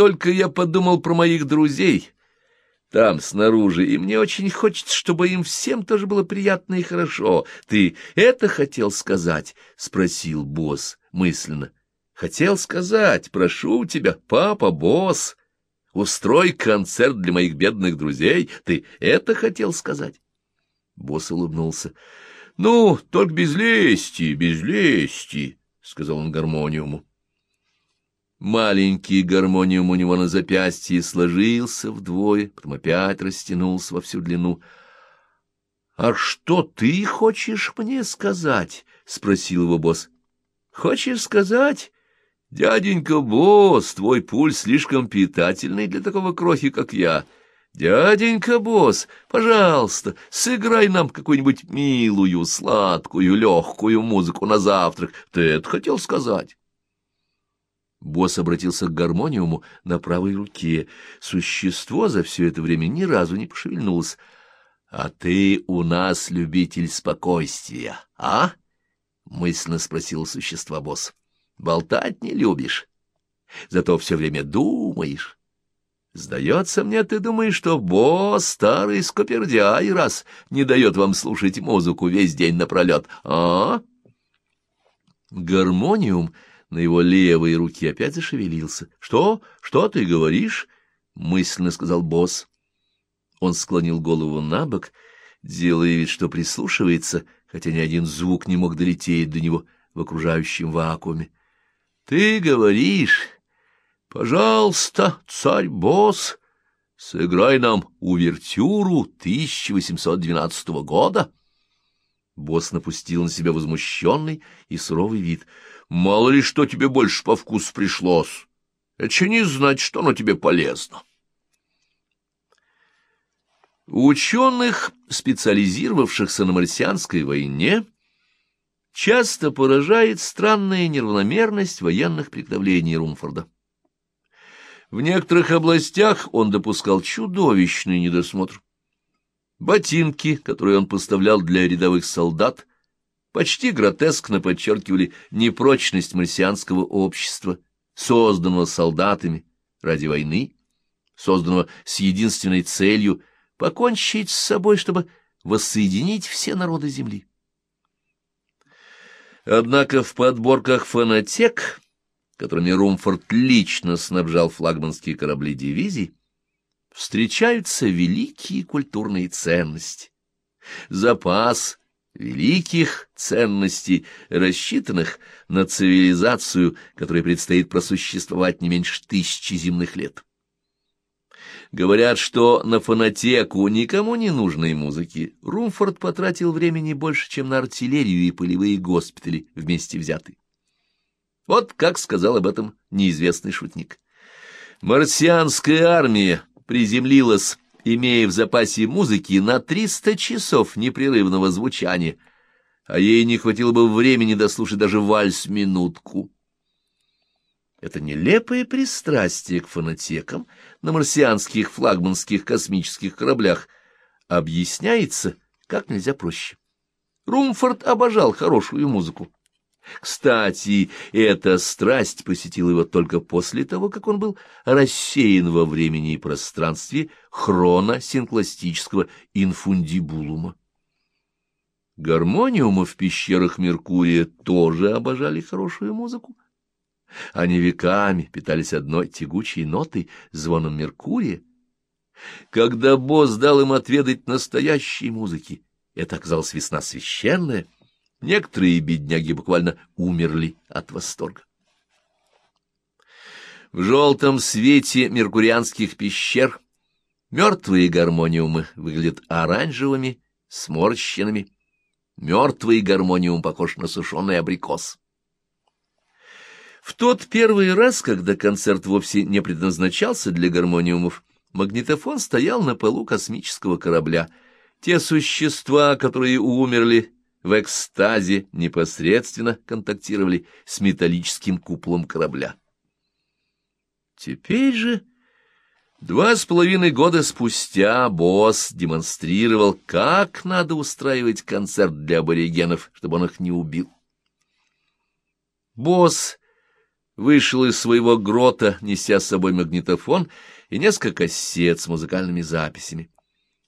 только я подумал про моих друзей там, снаружи, и мне очень хочется, чтобы им всем тоже было приятно и хорошо. Ты это хотел сказать? — спросил босс мысленно. — Хотел сказать, прошу тебя, папа, босс, устрой концерт для моих бедных друзей. Ты это хотел сказать? Босс улыбнулся. — Ну, только без лести, без лести, — сказал он гармониуму. Маленький гармониум у него на запястье сложился вдвое, потом опять растянулся во всю длину. — А что ты хочешь мне сказать? — спросил его босс. — Хочешь сказать? Дяденька босс, твой пульс слишком питательный для такого крохи, как я. Дяденька босс, пожалуйста, сыграй нам какую-нибудь милую, сладкую, легкую музыку на завтрак. Ты это хотел сказать? Босс обратился к гармониуму на правой руке. Существо за все это время ни разу не пошевельнулось. — А ты у нас любитель спокойствия, а? — мысленно спросил существо босс. — Болтать не любишь, зато все время думаешь. Сдается мне, ты думаешь, что босс старый скопердяй раз не дает вам слушать музыку весь день напролет, а? Гармониум на его левой руке опять зашевелился. — Что? Что ты говоришь? — мысленно сказал босс. Он склонил голову на бок, делая вид, что прислушивается, хотя ни один звук не мог долететь до него в окружающем вакууме. — Ты говоришь... Пожалуйста, царь-босс, сыграй нам увертюру 1812 года. Босс напустил на себя возмущенный и суровый вид — Мало ли что тебе больше по вкусу пришлось. Это не значит, что оно тебе полезно. Ученых, специализировавшихся на марсианской войне, часто поражает странная неравномерность военных приготовлений Румфорда. В некоторых областях он допускал чудовищный недосмотр. Ботинки, которые он поставлял для рядовых солдат, почти гротескно подчеркивали непрочность марсианского общества, созданного солдатами ради войны, созданного с единственной целью покончить с собой, чтобы воссоединить все народы Земли. Однако в подборках фонотек, которыми Румфорд лично снабжал флагманские корабли дивизий, встречаются великие культурные ценности. Запас великих ценностей, рассчитанных на цивилизацию, которой предстоит просуществовать не меньше тысячи земных лет. Говорят, что на фонотеку никому не нужной музыки Румфорд потратил времени больше, чем на артиллерию и полевые госпитали вместе взятые. Вот как сказал об этом неизвестный шутник. «Марсианская армия приземлилась имея в запасе музыки на триста часов непрерывного звучания, а ей не хватило бы времени дослушать даже вальс-минутку. Это нелепое пристрастие к фонотекам на марсианских флагманских космических кораблях объясняется как нельзя проще. Румфорд обожал хорошую музыку. Кстати, эта страсть посетила его только после того, как он был рассеян во времени и пространстве хроносинкластического инфундибулума. Гармониумы в пещерах Меркурия тоже обожали хорошую музыку. Они веками питались одной тягучей нотой, звоном Меркурия. Когда босс дал им отведать настоящей музыки, это оказалась весна священная — Некоторые бедняги буквально умерли от восторга. В желтом свете меркурианских пещер мертвые гармониумы выглядят оранжевыми, сморщенными. Мертвый гармониум похож на сушеный абрикос. В тот первый раз, когда концерт вовсе не предназначался для гармониумов, магнитофон стоял на полу космического корабля. Те существа, которые умерли в экстазе непосредственно контактировали с металлическим куполом корабля. Теперь же, два с половиной года спустя, босс демонстрировал, как надо устраивать концерт для аборигенов, чтобы он их не убил. Босс вышел из своего грота, неся с собой магнитофон и несколько кассет с музыкальными записями.